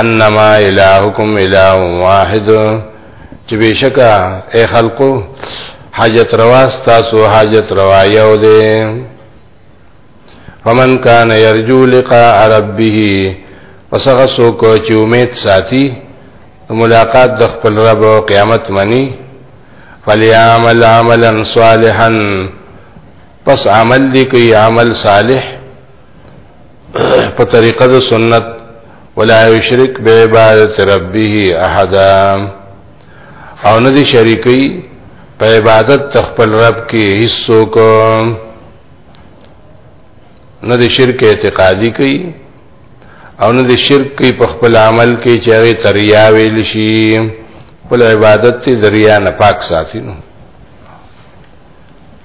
انما الهکم اله واحد چې بشکا اے خلقو حاجت روا تاسو حاجت روا یو دی فمن کان یرجو لقاء ربه وسغه سوک چې امید ساتي ملاقات د خپل رب او قیامت منی فلیعمل عملا صالحا پس عمل دی کوي عمل صالح په طریقه د سنت ولا یشرک به عبادت ربه احد او نه دي شریکي په عبادت تخپل رب کې حصو کو نه دي شرک اعتقادي کوي او نه دي شرک کوي په خپل عمل کې چې هغه تریا ویل شي خپل عبادت ته ذریعہ نه پاک ساتي نو